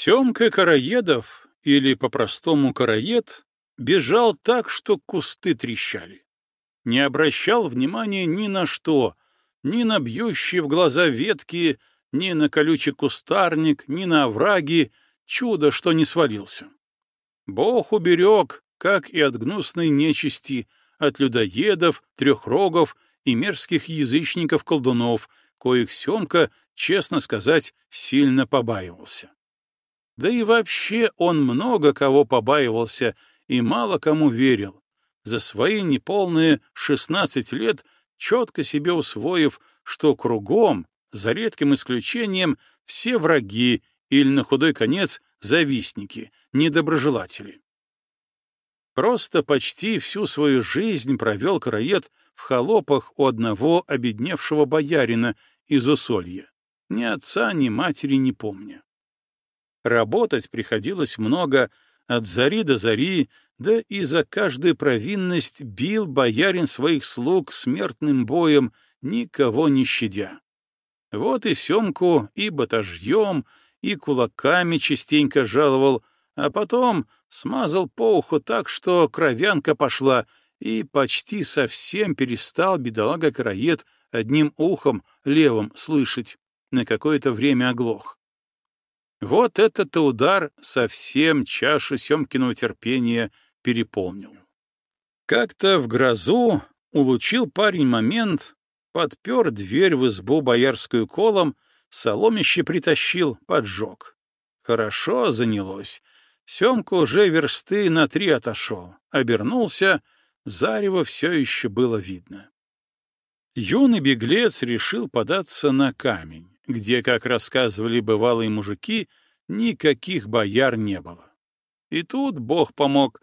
Семка Караедов, или по-простому Караед, бежал так, что кусты трещали. Не обращал внимания ни на что, ни на бьющие в глаза ветки, ни на колючий кустарник, ни на овраги, чудо, что не свалился. Бог уберег, как и от гнусной нечисти, от людоедов, трехрогов и мерзких язычников-колдунов, коих Семка, честно сказать, сильно побаивался. Да и вообще он много кого побаивался и мало кому верил. За свои неполные шестнадцать лет четко себе усвоив, что кругом, за редким исключением, все враги или, на худой конец, завистники, недоброжелатели. Просто почти всю свою жизнь провел Караед в холопах у одного обедневшего боярина из Усолья, ни отца, ни матери не помня. Работать приходилось много, от зари до зари, да и за каждую провинность бил боярин своих слуг смертным боем, никого не щадя. Вот и Семку и батажьем, и кулаками частенько жаловал, а потом смазал по уху так, что кровянка пошла, и почти совсем перестал бедолага-караед одним ухом левым слышать, на какое-то время оглох. Вот этот-то удар совсем чашу Семкиного терпения переполнил. Как-то в грозу улучил парень момент, подпер дверь в избу боярскую колом, соломище притащил, поджег. Хорошо занялось. Семка уже версты на три отошел, обернулся, зарево все еще было видно. Юный беглец решил податься на камень где, как рассказывали бывалые мужики, никаких бояр не было. И тут Бог помог.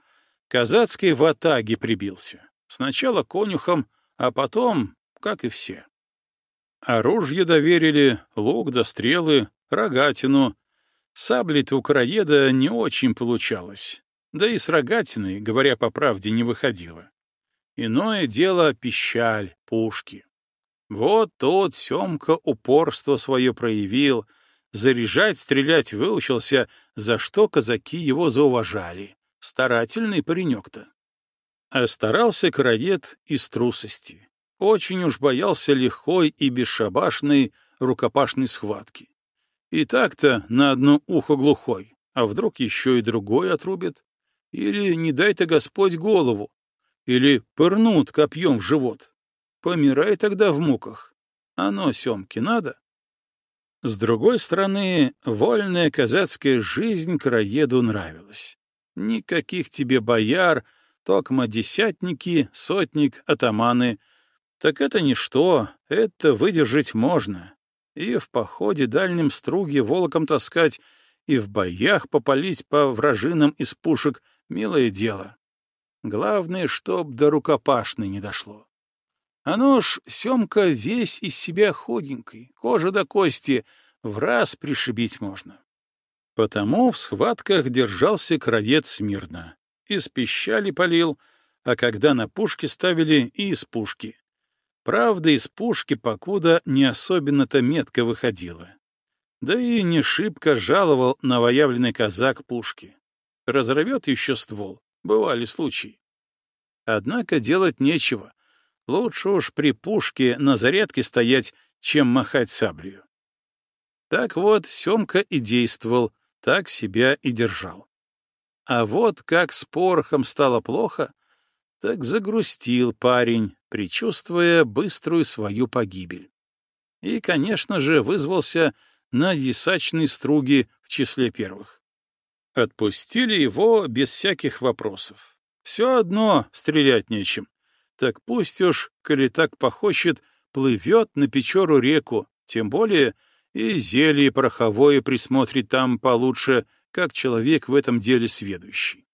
Казацкий в атаге прибился. Сначала конюхом, а потом, как и все. Оружие доверили, лук да стрелы, рогатину. Сабли-то у краеда не очень получалось. Да и с рогатиной, говоря по правде, не выходило. Иное дело — пищаль, пушки. Вот тот Семка упорство свое проявил, заряжать, стрелять выучился, за что казаки его зауважали. Старательный паренек-то. А старался караед из трусости. Очень уж боялся лихой и бесшабашной рукопашной схватки. И так-то на одно ухо глухой, а вдруг еще и другой отрубит? Или не дай-то Господь голову? Или пырнут копьем в живот? Помирай тогда в муках. Оно Семке надо. С другой стороны, вольная казацкая жизнь краеду нравилась. Никаких тебе бояр, токма десятники, сотник, атаманы. Так это ничто, это выдержать можно. И в походе дальнем струге волоком таскать, и в боях попалить по вражинам из пушек — милое дело. Главное, чтоб до рукопашной не дошло. Оно ж, Семка, весь из себя худенький, кожа до кости, в раз пришибить можно. Потому в схватках держался крадец смирно. Из пищали полил, а когда на пушки ставили, и из пушки. Правда, из пушки покуда не особенно-то метко выходило. Да и не шибко жаловал новоявленный казак пушки. Разорвет еще ствол, бывали случаи. Однако делать нечего — Лучше уж при пушке на зарядке стоять, чем махать саблею. Так вот, Семка и действовал, так себя и держал. А вот как с порохом стало плохо, так загрустил парень, предчувствуя быструю свою погибель. И, конечно же, вызвался на десачной струги в числе первых. Отпустили его без всяких вопросов. Все одно стрелять нечем так пусть уж, коли так похочет, плывет на Печору реку, тем более и зелье пороховое присмотрит там получше, как человек в этом деле сведущий.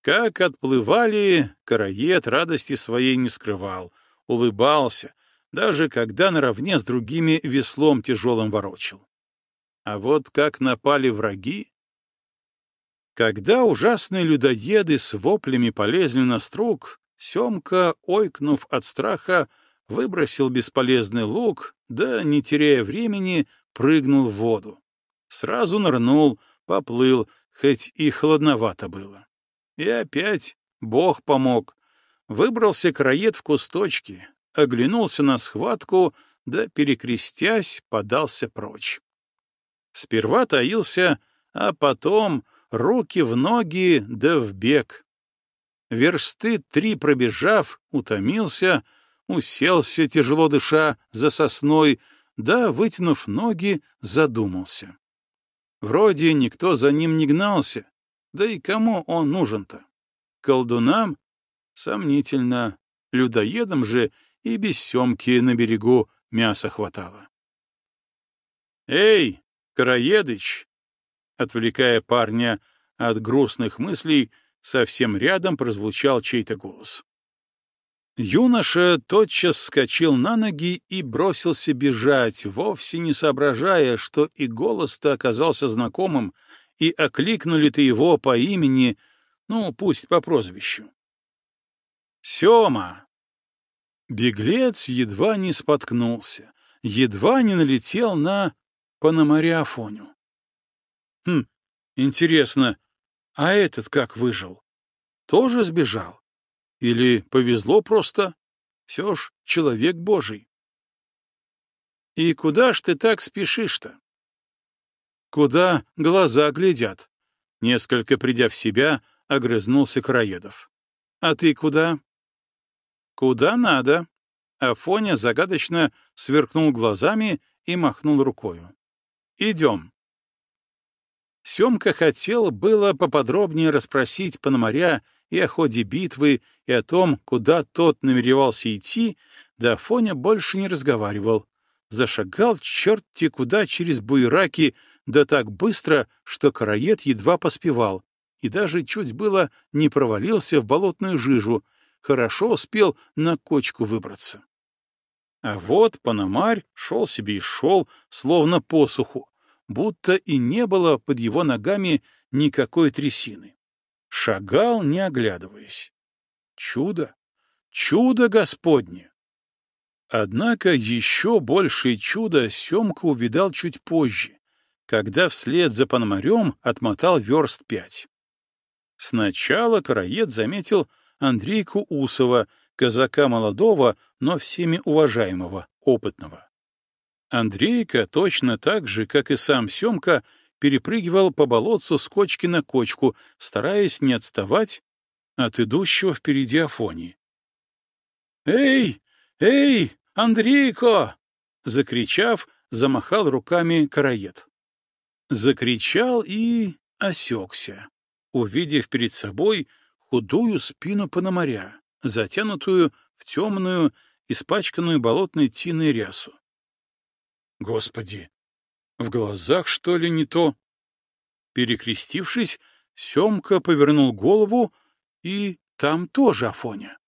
Как отплывали, караед радости своей не скрывал, улыбался, даже когда наравне с другими веслом тяжелым ворочил. А вот как напали враги... Когда ужасные людоеды с воплями полезли на струк, Семка, ойкнув от страха, выбросил бесполезный лук, да, не теряя времени, прыгнул в воду. Сразу нырнул, поплыл, хоть и холодновато было. И опять Бог помог. Выбрался краед в кусточке, оглянулся на схватку, да, перекрестясь, подался прочь. Сперва таился, а потом руки в ноги да в бег. Версты три пробежав, утомился, уселся, тяжело дыша, за сосной, да, вытянув ноги, задумался. Вроде никто за ним не гнался, да и кому он нужен-то? Колдунам? Сомнительно. Людоедам же и без семки на берегу мяса хватало. «Эй, Караедыч!» Отвлекая парня от грустных мыслей, совсем рядом прозвучал чей-то голос. Юноша тотчас вскочил на ноги и бросился бежать, вовсе не соображая, что и голос-то оказался знакомым, и окликнули-то его по имени, ну, пусть по прозвищу. «Сема!» Беглец едва не споткнулся, едва не налетел на Пономаря Афоню. Хм, интересно, а этот как выжил? Тоже сбежал? Или повезло просто? Все ж человек божий. И куда ж ты так спешишь-то? Куда глаза глядят? Несколько придя в себя, огрызнулся Краедов. А ты куда? Куда надо? Афоня загадочно сверкнул глазами и махнул рукою. Идем. Семка хотел было поподробнее расспросить Пономаря и о ходе битвы, и о том, куда тот намеревался идти, да Фоня больше не разговаривал. Зашагал черти куда через буераки, да так быстро, что караед едва поспевал, и даже чуть было не провалился в болотную жижу, хорошо успел на кочку выбраться. А вот Пономарь шел себе и шел, словно посуху, будто и не было под его ногами никакой трясины. Шагал, не оглядываясь. Чудо! Чудо Господне! Однако еще большее чудо Семка увидал чуть позже, когда вслед за Пономарем отмотал верст пять. Сначала караед заметил Андрейку Усова, казака молодого, но всеми уважаемого, опытного. Андрейка точно так же, как и сам Семка, перепрыгивал по болотцу с кочки на кочку, стараясь не отставать от идущего впереди Афонии. «Эй! Эй! Андрейко!» Закричав, замахал руками караед. Закричал и осекся, увидев перед собой худую спину Пономаря, затянутую в темную, испачканную болотной тиной рясу. Господи, в глазах, что ли, не то? Перекрестившись, Семка повернул голову, и там тоже Афоня.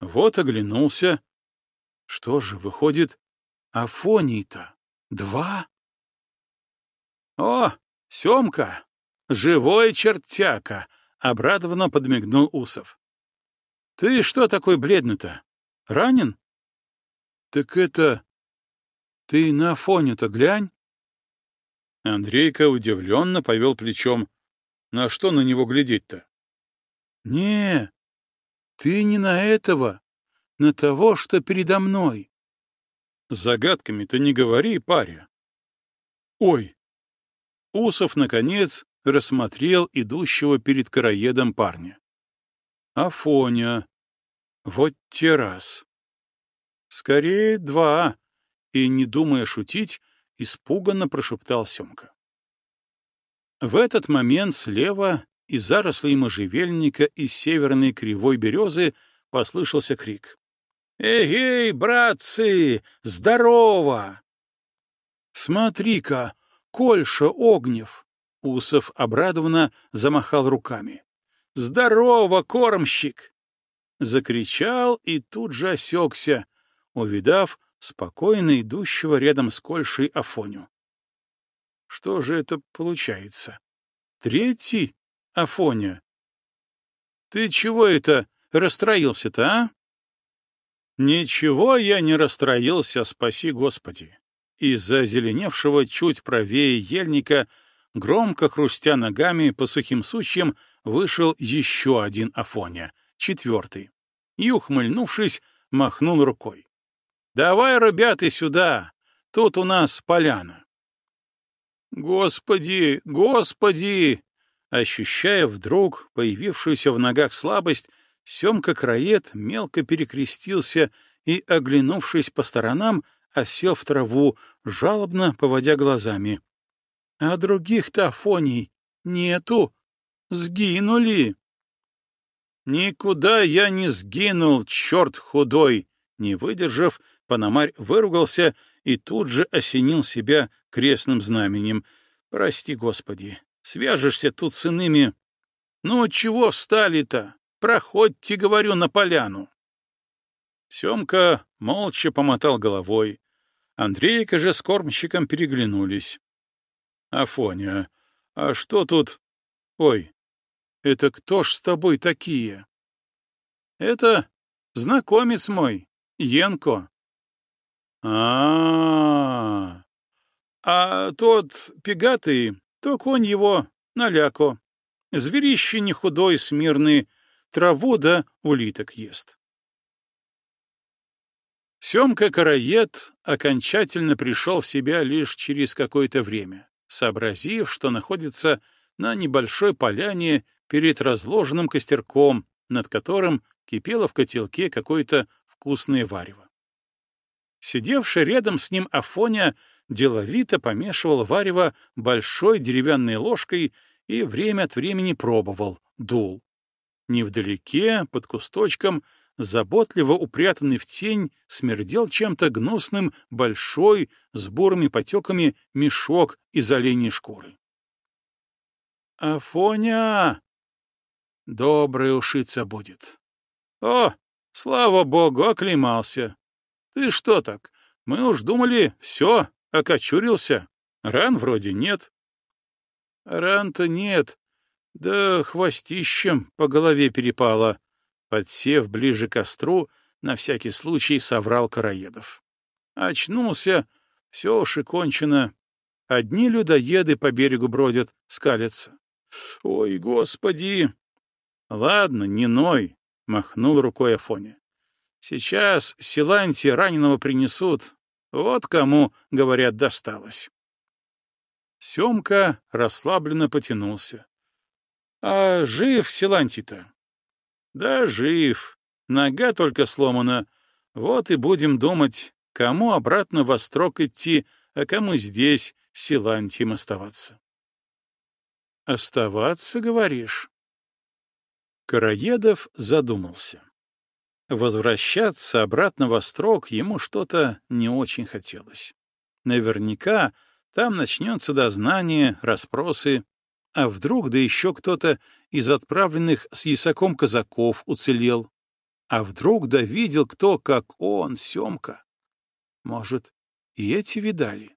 Вот оглянулся. Что же, выходит, Афоний-то два? О, Семка, живой чертяка! — обрадованно подмигнул Усов. — Ты что такой бледный-то? Ранен? — Так это... Ты на Афоню-то глянь. Андрейка удивленно повел плечом. На что на него глядеть-то? Не, ты не на этого, на того, что передо мной. Загадками-то не говори, паря. Ой! Усов, наконец, рассмотрел идущего перед караедом парня. Афоня. Вот те раз. Скорее, два. И, не думая шутить, испуганно прошептал Семка. В этот момент слева из зарослей можжевельника и северной кривой березы послышался крик. «Эгей, братцы, здорово!» «Смотри-ка, Кольша Огнев!» Усов обрадованно замахал руками. «Здорово, кормщик!» Закричал и тут же осекся, увидав спокойно идущего рядом с Кольшей Афоню. Что же это получается? Третий Афоня? Ты чего это расстроился-то, а? Ничего я не расстроился, спаси Господи. Из-за зеленевшего чуть правее ельника, громко хрустя ногами по сухим сучьям, вышел еще один Афоня, четвертый, и, ухмыльнувшись, махнул рукой. «Давай, ребята, сюда! Тут у нас поляна!» «Господи, господи!» Ощущая вдруг появившуюся в ногах слабость, Семка Краед мелко перекрестился и, оглянувшись по сторонам, осел в траву, жалобно поводя глазами. — А других-то Афоний нету. Сгинули. — Никуда я не сгинул, черт худой! Не выдержав, Пономарь выругался и тут же осенил себя крестным знаменем. «Прости, Господи, свяжешься тут с иными. Ну, чего встали-то? Проходьте, говорю, на поляну». Семка молча помотал головой. Андрейка же с кормщиком переглянулись. — Афоня, а что тут... Ой, это кто ж с тобой такие? — Это знакомец мой, Енко. А, -а, тот пегатый, то конь его наляко. Зверище не худой, смирный, траву да улиток ест. Семка-караед окончательно пришел в себя лишь через какое-то время, сообразив, что находится на небольшой поляне перед разложенным костерком, над которым кипело в котелке какое-то вкусное варево. Сидевший рядом с ним Афоня деловито помешивал варево большой деревянной ложкой и время от времени пробовал, дул. Невдалеке, под кусточком, заботливо упрятанный в тень, смердел чем-то гнусным большой, с бурыми потеками, мешок из оленей шкуры. «Афоня! Добрая ушица будет. О, слава богу, оклемался. Ты что так? Мы уж думали, все, окочурился. Ран вроде нет». «Ран-то нет, да хвостищем по голове перепало», Подсев ближе к костру, на всякий случай соврал Караедов. Очнулся, все уж и кончено. Одни людоеды по берегу бродят, скалятся. Ой, господи! Ладно, не ной, — махнул рукой Афоня. Сейчас Силанти раненого принесут. Вот кому, говорят, досталось. Семка расслабленно потянулся. — А жив Силанти-то? Да, жив. Нога только сломана. Вот и будем думать, кому обратно во строк идти, а кому здесь, Силантием, оставаться. «Оставаться, говоришь?» Караедов задумался. Возвращаться обратно во строк ему что-то не очень хотелось. Наверняка там начнется дознание, расспросы, а вдруг да еще кто-то из отправленных с ясаком казаков уцелел? А вдруг да видел кто, как он, Семка? Может, и эти видали?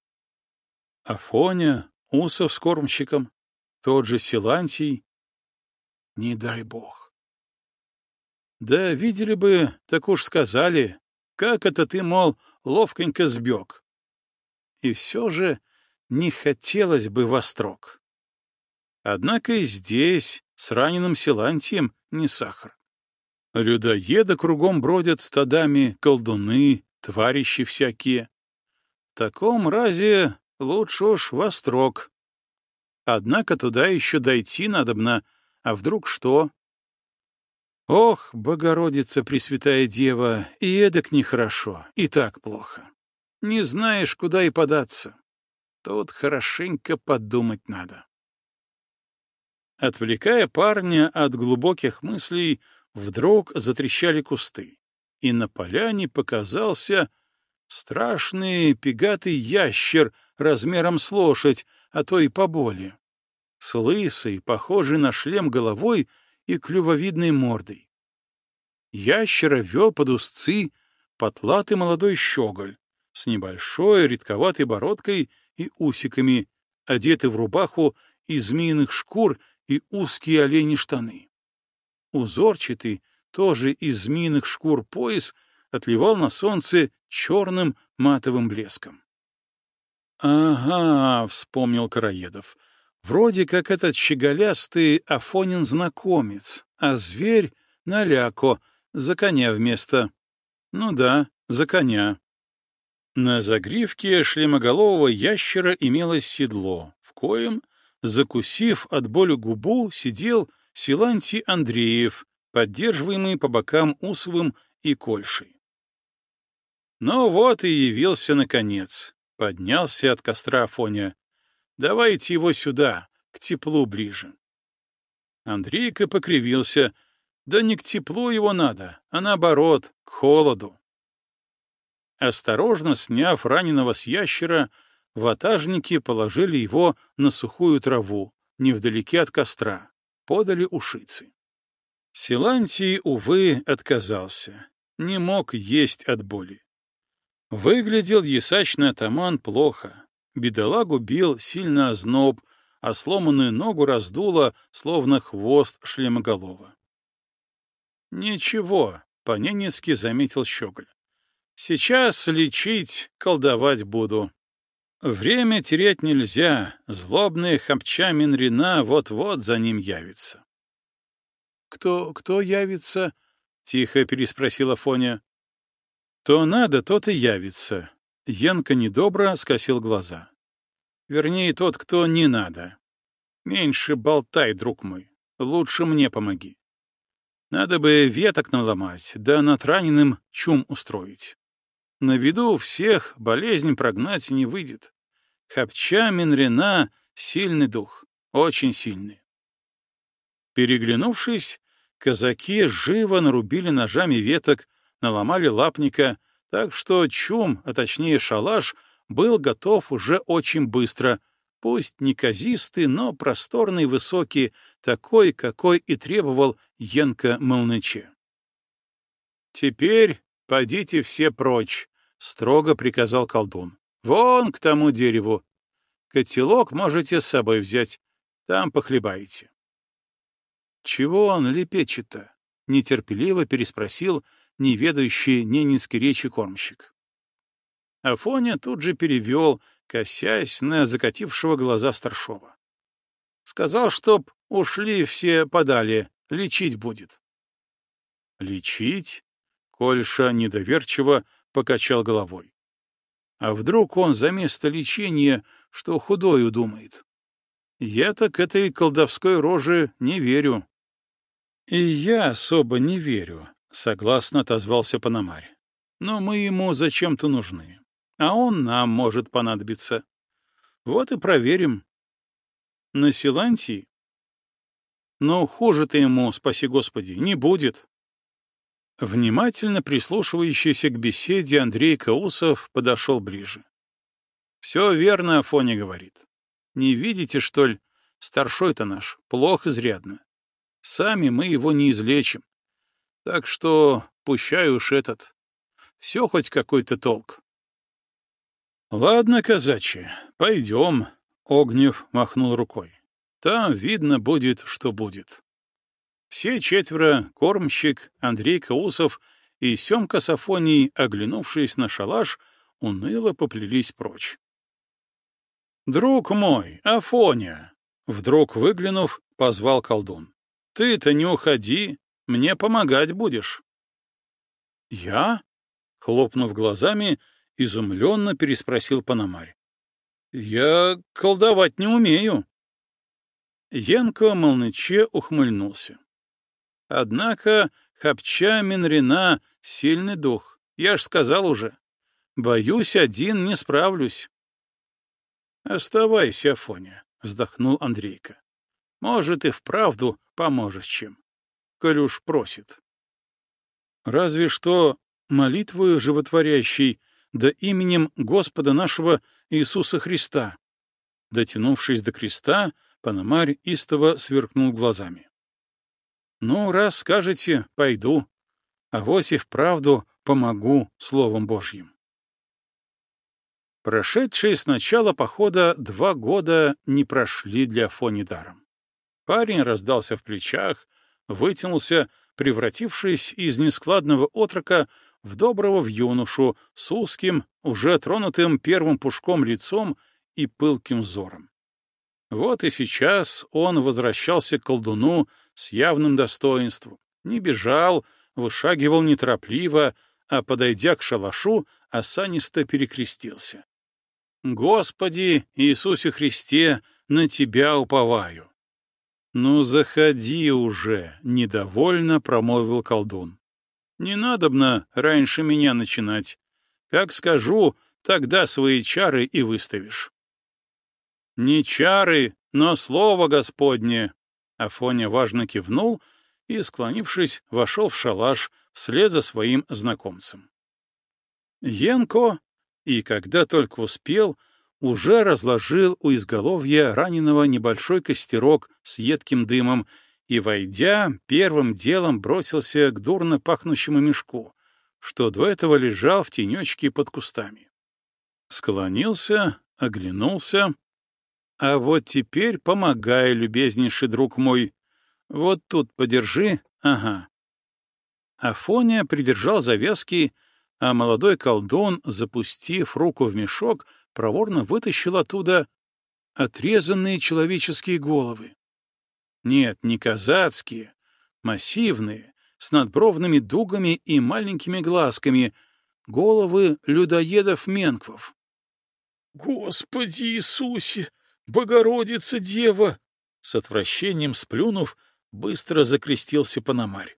Афоня, Усов с кормщиком, тот же Силантий. Не дай бог. Да видели бы, так уж сказали, как это ты, мол, ловконько сбег. И все же не хотелось бы во строк. Однако и здесь, с раненым Силантием, не сахар. Людоеды кругом бродят стадами, колдуны, тварищи всякие. В таком разе лучше уж во строк. Однако туда еще дойти надобно, а вдруг что? Ох, Богородица Пресвятая Дева, и эдак нехорошо, и так плохо. Не знаешь, куда и податься. Тут хорошенько подумать надо. Отвлекая парня от глубоких мыслей, вдруг затрещали кусты, и на поляне показался страшный пегатый ящер размером с лошадь, а то и поболее, с лысой, похожей на шлем головой и клювовидной мордой. Ящера вел под узцы потлатый молодой щеголь с небольшой редковатой бородкой и усиками, одетый в рубаху из змеиных шкур и узкие олени штаны. Узорчатый, тоже из змеиных шкур пояс, отливал на солнце черным матовым блеском. Ага, вспомнил Караедов. Вроде как этот щеголястый Афонин знакомец, а зверь — наляко, за коня вместо. Ну да, за коня. На загривке шлемоголового ящера имелось седло, в коем, закусив от боли губу, сидел Силантий Андреев, поддерживаемый по бокам Усовым и Кольшей. Ну вот и явился наконец. Поднялся от костра Афоня. Давайте его сюда, к теплу ближе. Андрейка покривился. Да не к теплу его надо, а наоборот, к холоду. Осторожно сняв раненого с ящера, ватажники положили его на сухую траву, невдалеке от костра, подали ушицы. Силантий, увы, отказался, не мог есть от боли. Выглядел ясачный атаман плохо. Бедолагу бил сильно озноб, а сломанную ногу раздуло, словно хвост шлемоголова. «Ничего», — по-ненецки заметил Щеголь. «Сейчас лечить, колдовать буду. Время терять нельзя, злобный хапча Минрина вот-вот за ним явится». «Кто, кто явится?» — тихо переспросила Фоня. То надо, тот и явится. Янка недобро скосил глаза. Вернее, тот, кто не надо. Меньше болтай, друг мой. Лучше мне помоги. Надо бы веток наломать, да над раненым чум устроить. На виду всех болезнь прогнать не выйдет. Хапча Минрена — сильный дух, очень сильный. Переглянувшись, казаки живо нарубили ножами веток наломали лапника, так что чум, а точнее шалаш, был готов уже очень быстро, пусть неказистый, но просторный, высокий, такой, какой и требовал Янка Молныче. «Теперь подите все прочь», — строго приказал колдун. «Вон к тому дереву. Котелок можете с собой взять, там похлебаете». «Чего он лепечет-то?» — нетерпеливо переспросил не ведающий ненецкой речи кормщик. Афоня тут же перевел, косясь на закатившего глаза старшова. Сказал, чтоб ушли все подали, лечить будет. Лечить? Кольша недоверчиво покачал головой. А вдруг он за место лечения, что худою думает? Я-то к этой колдовской роже не верю. И я особо не верю, — согласно отозвался Пономарь. «Но мы ему зачем-то нужны, а он нам может понадобиться. Вот и проверим». «На Силантии?» «Но хуже-то ему, спаси Господи, не будет». Внимательно прислушивающийся к беседе Андрей Каусов подошел ближе. «Все верно, Афоня говорит. Не видите, что ли, старшой-то наш, плохо изрядно. Сами мы его не излечим. Так что пущай уж этот. Все хоть какой-то толк. Ладно, казачьи, пойдем. Огнев махнул рукой. Там видно будет, что будет. Все четверо, кормщик, Андрей Каусов и Семка Сафоний, оглянувшись на шалаш, уныло поплелись прочь. «Друг мой, Афоня!» Вдруг выглянув, позвал колдун. «Ты-то не уходи, мне помогать будешь. Я? Хлопнув глазами, изумленно переспросил Пономарь. Я колдовать не умею. Янко Молныче ухмыльнулся. Однако Хапча Минрина — сильный дух, я ж сказал уже. Боюсь, один не справлюсь. Оставайся, Афоня, — вздохнул Андрейка. Может, и вправду поможешь чем коль уж просит. Разве что молитвою животворящей, да именем Господа нашего Иисуса Христа. Дотянувшись до креста, Пономарь истово сверкнул глазами. «Ну, раз скажете, пойду, а вось и вправду помогу Словом Божьим». Прошедшие с начала похода два года не прошли для Афони даром. Парень раздался в плечах, вытянулся, превратившись из нескладного отрока в доброго в юношу с узким, уже тронутым первым пушком лицом и пылким взором. Вот и сейчас он возвращался к колдуну с явным достоинством, не бежал, вышагивал неторопливо, а, подойдя к шалашу, осанисто перекрестился. «Господи Иисусе Христе, на Тебя уповаю!» «Ну, заходи уже!» — недовольно промолвил колдун. «Не надобно раньше меня начинать. Как скажу, тогда свои чары и выставишь». «Не чары, но слово Господне!» Афоня важно кивнул и, склонившись, вошел в шалаш вслед за своим знакомцем. Янко, и когда только успел, уже разложил у изголовья раненого небольшой костерок с едким дымом и, войдя, первым делом бросился к дурно пахнущему мешку, что до этого лежал в тенечке под кустами. Склонился, оглянулся. А вот теперь помогай, любезнейший друг мой. Вот тут подержи, ага. Афоня придержал завязки, а молодой колдун, запустив руку в мешок, проворно вытащил оттуда отрезанные человеческие головы. Нет, не казацкие, массивные, с надбровными дугами и маленькими глазками, головы людоедов-менквов. «Господи Иисусе! Богородица Дева!» С отвращением сплюнув, быстро закрестился Пономарь.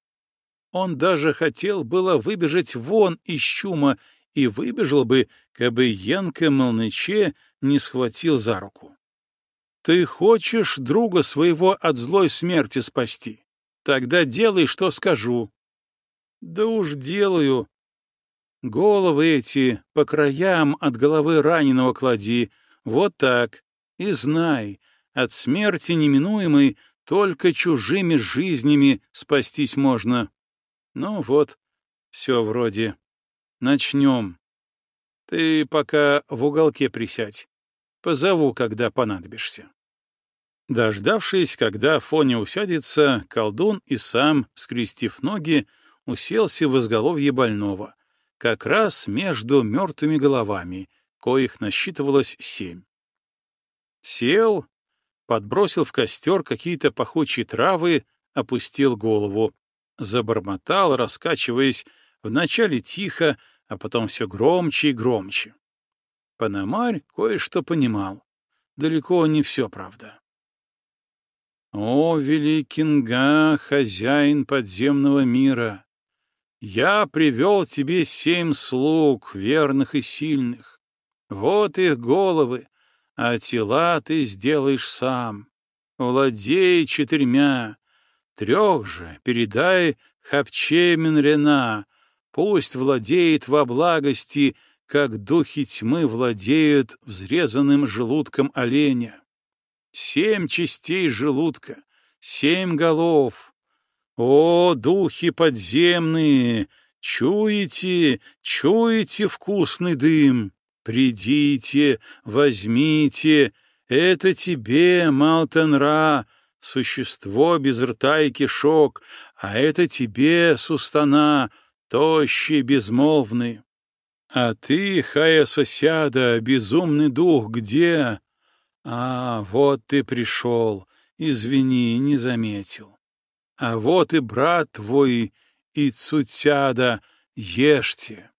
Он даже хотел было выбежать вон из чума и выбежал бы, кабы Янка Молныче не схватил за руку. Ты хочешь друга своего от злой смерти спасти? Тогда делай, что скажу. Да уж делаю. Головы эти по краям от головы раненого клади, вот так, и знай, от смерти неминуемой только чужими жизнями спастись можно. Ну вот, все вроде. Начнем. Ты пока в уголке присядь. Позову, когда понадобишься. Дождавшись, когда Фоня усядется, колдун и сам, скрестив ноги, уселся в изголовье больного, как раз между мертвыми головами, коих насчитывалось семь. Сел, подбросил в костер какие-то пахучие травы, опустил голову, забормотал, раскачиваясь, Вначале тихо, а потом все громче и громче. Пономарь кое-что понимал. Далеко не все, правда. «О, великинга, хозяин подземного мира! Я привел тебе семь слуг, верных и сильных. Вот их головы, а тела ты сделаешь сам. Владей четырьмя, трех же передай Хапче Минрена, Пусть владеет во благости, как духи тьмы владеют взрезанным желудком оленя. Семь частей желудка, семь голов. О, духи подземные, чуете, чуете вкусный дым? Придите, возьмите, это тебе, Малтенра, существо без рта и кишок, а это тебе, Сустана, — тощий, безмолвный. А ты, Хая Сосяда, безумный дух, где? А, вот ты пришел, извини, не заметил. А вот и брат твой, и Цутяда, ешьте.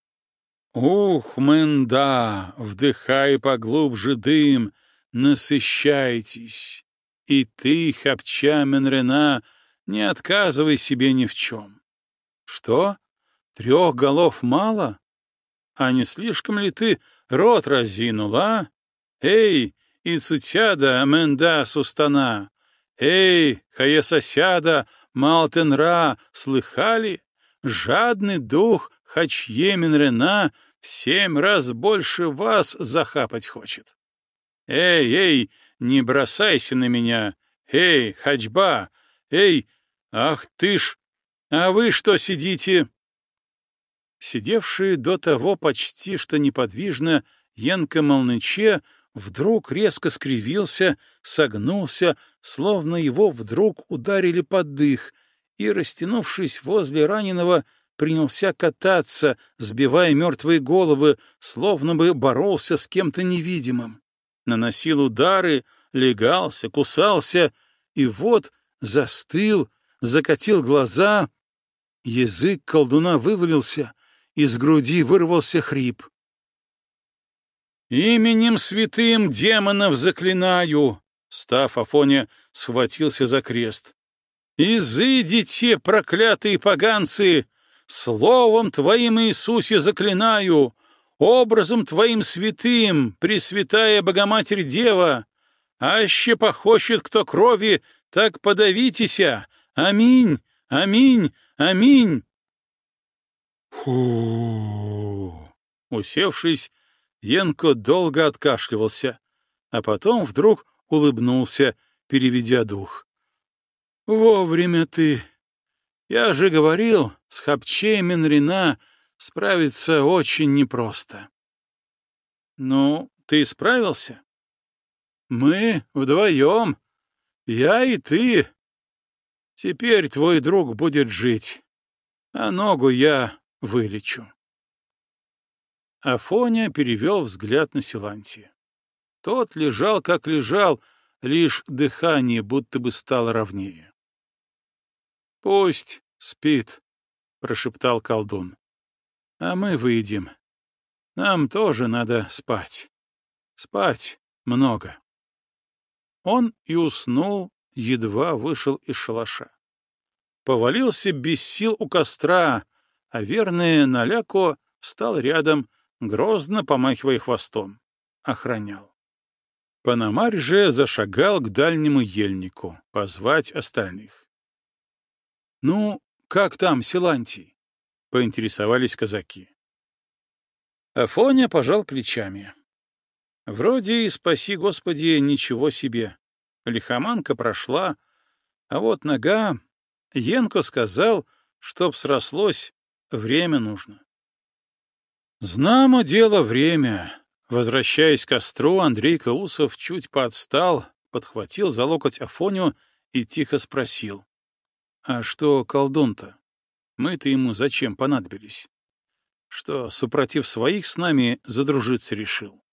Ух, мэнда, вдыхай поглубже дым, насыщайтесь. И ты, Хапча Менрена, не отказывай себе ни в чем. Что? Трех голов мало? А не слишком ли ты рот разинул, а? Эй, Ицутяда Менда Сустана! Эй, Хаясасяда Малтенра, слыхали? Жадный дух Хачьемин в семь раз больше вас захапать хочет. Эй, эй, не бросайся на меня! Эй, Хачба! Эй, ах ты ж! А вы что сидите? Сидевший до того почти что неподвижно Янка Молныче вдруг резко скривился, согнулся, словно его вдруг ударили под дых, и, растянувшись возле раненого, принялся кататься, сбивая мертвые головы, словно бы боролся с кем-то невидимым. наносил удары, легался, кусался, и вот застыл, закатил глаза. Язык колдуна вывалился, из груди вырвался хрип. «Именем святым демонов заклинаю!» Став Афоня схватился за крест. «Изыдите, проклятые поганцы! Словом Твоим, Иисусе, заклинаю! Образом Твоим святым, Пресвятая Богоматерь Дева! Аще похочет кто крови, так подавитеся! Аминь! Аминь! Аминь!» Фу! Усевшись, Янко долго откашливался, а потом вдруг улыбнулся, переведя дух. «Вовремя ты! Я же говорил, с Хапчей Менрина справиться очень непросто». «Ну, ты справился?» «Мы вдвоем, я и ты. Теперь твой друг будет жить, а ногу я вылечу». Афоня перевел взгляд на Силантия. Тот лежал, как лежал, лишь дыхание будто бы стало ровнее. — Пусть спит, — прошептал колдун. — А мы выйдем. Нам тоже надо спать. Спать много. Он и уснул, едва вышел из шалаша. Повалился без сил у костра, а верный Наляко встал рядом, грозно помахивая хвостом. Охранял. Панамарь же зашагал к дальнему ельнику, позвать остальных. — Ну, как там, Силантий? — поинтересовались казаки. Афоня пожал плечами. Вроде и спаси, Господи, ничего себе. Лихоманка прошла, а вот нога... Енко сказал, чтоб срослось, время нужно. Знамо дело время. Возвращаясь к костру, Андрей Каусов чуть поотстал, подхватил за локоть Афоню и тихо спросил. — А что колдун-то? Мы-то ему зачем понадобились? Что, супротив своих с нами задружиться решил?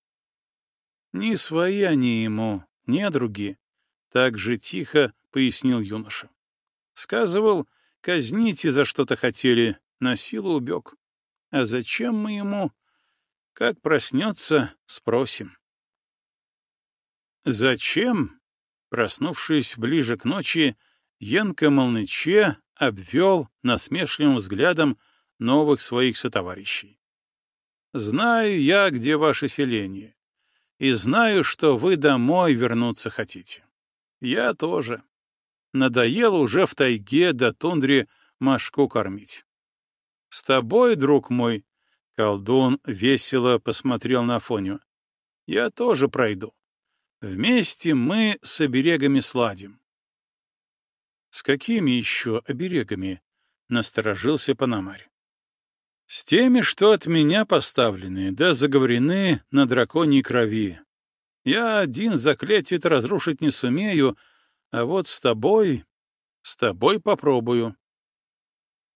— Не свои они ему, не други. Так же тихо пояснил юноша. Сказывал, казните за что-то хотели, на силу убег. А зачем мы ему? Как проснется, спросим. Зачем? Проснувшись ближе к ночи, Янка Молныче обвел насмешливым взглядом новых своих сотоварищей. «Знаю я, где ваше селение, и знаю, что вы домой вернуться хотите. Я тоже. Надоело уже в тайге до тундре машку кормить. С тобой, друг мой, колдун весело посмотрел на Фоню. Я тоже пройду. Вместе мы с оберегами сладим. С какими еще оберегами? Насторожился Панамарь. С теми, что от меня поставлены, да заговорены на драконьей крови. Я один заклятие-то разрушить не сумею, а вот с тобой... С тобой попробую.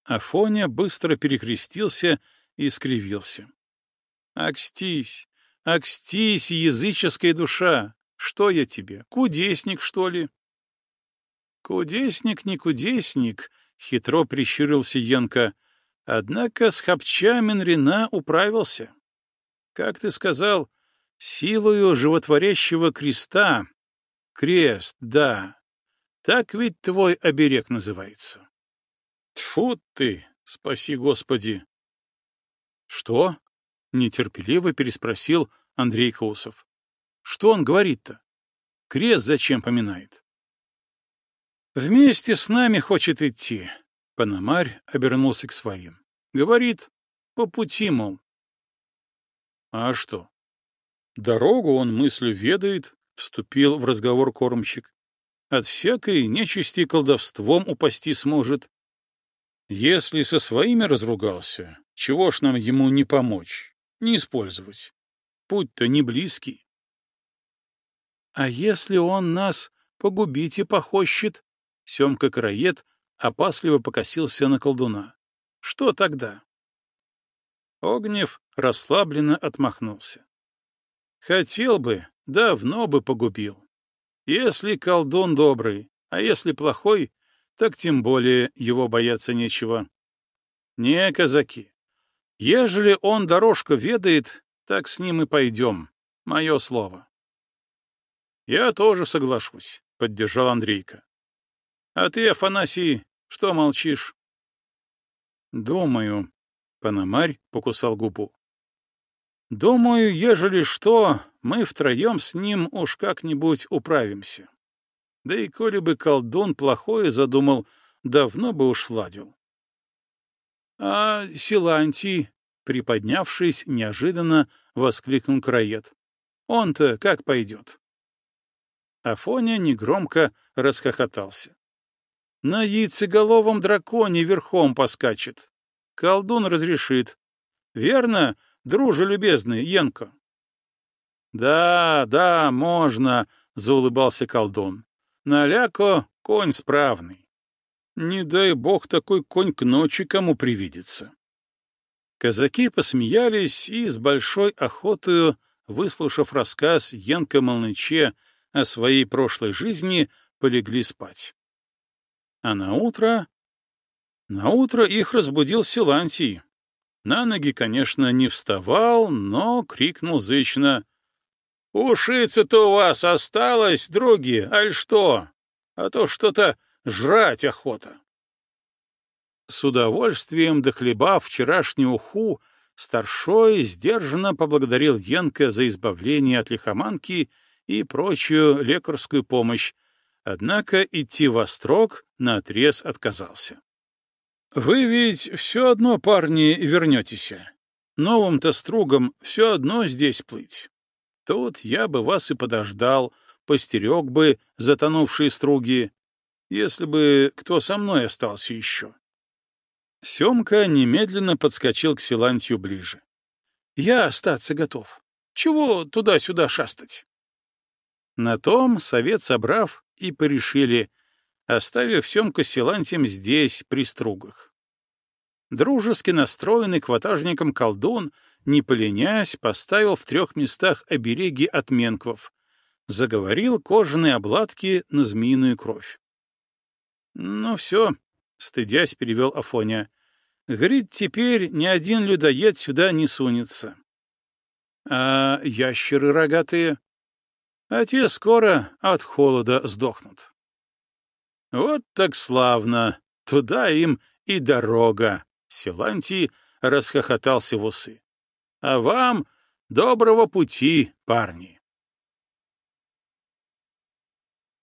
Афоня быстро перекрестился и скривился. «Акстись, акстись, языческая душа! Что я тебе, кудесник, что ли?» «Кудесник не кудесник», — хитро прищурился Янка, «однако с хапчами Рина управился. Как ты сказал, силою животворящего креста. Крест, да. Так ведь твой оберег называется. Тьфу ты, спаси Господи! Что? Нетерпеливо переспросил Андрей Хаусов. Что он говорит-то? Крест зачем поминает? Вместе с нами хочет идти. Панамарь обернулся к своим. Говорит, по пути, мол. А что? Дорогу он мыслью ведает, вступил в разговор кормщик. От всякой нечисти колдовством упасти сможет, если со своими разругался, чего ж нам ему не помочь, не использовать? Путь-то не близкий. А если он нас погубить и похощет? Семка Караед опасливо покосился на колдуна. Что тогда? Огнев расслабленно отмахнулся. Хотел бы, давно бы погубил. Если колдун добрый, а если плохой, так тем более его бояться нечего. Не, казаки, ежели он дорожку ведает, так с ним и пойдем, мое слово. Я тоже соглашусь, — поддержал Андрейка. А ты, Афанасий, что молчишь? Думаю, — Пономарь покусал губу. Думаю, ежели что, мы втроем с ним уж как-нибудь управимся. Да и коли бы колдун плохое задумал, давно бы уж сладил. А Силантий, приподнявшись неожиданно, воскликнул краед. Он-то как пойдет? Афоня негромко расхохотался. На яйцеголовом драконе верхом поскачет. Колдун разрешит. Верно, друже Янко? Да, да, можно, заулыбался колдун. Наляко конь справный. Не дай бог такой конь к ночи кому привидится. Казаки посмеялись и с большой охотою, выслушав рассказ Янка Молныче о своей прошлой жизни, полегли спать. А на утро... На утро их разбудил Силантий. На ноги, конечно, не вставал, но крикнул зычно. «Ушица-то у вас осталось, други, аль что? А то что-то жрать охота». С удовольствием дохлебав вчерашнюю уху, старшой сдержанно поблагодарил Янка за избавление от лихоманки и прочую лекарскую помощь, однако идти во строк наотрез отказался. — Вы ведь все одно, парни, вернетесь. Новым-то стругом все одно здесь плыть. Тут я бы вас и подождал, постерег бы затонувшие струги, если бы кто со мной остался еще. Семка немедленно подскочил к Силантию ближе. — Я остаться готов. Чего туда-сюда шастать? На том совет собрав и порешили, оставив Семка с Силантием здесь, при стругах. Дружески настроенный к ватажникам колдун, не поленясь, поставил в трех местах обереги от менквов, заговорил кожаные обладки на змеиную кровь. — Ну все, — стыдясь перевел Афоня, — говорит, теперь ни один людоед сюда не сунется. — А ящеры рогатые? а те скоро от холода сдохнут. Вот так славно, туда им и дорога. Силантий расхохотался в усы. А вам доброго пути, парни.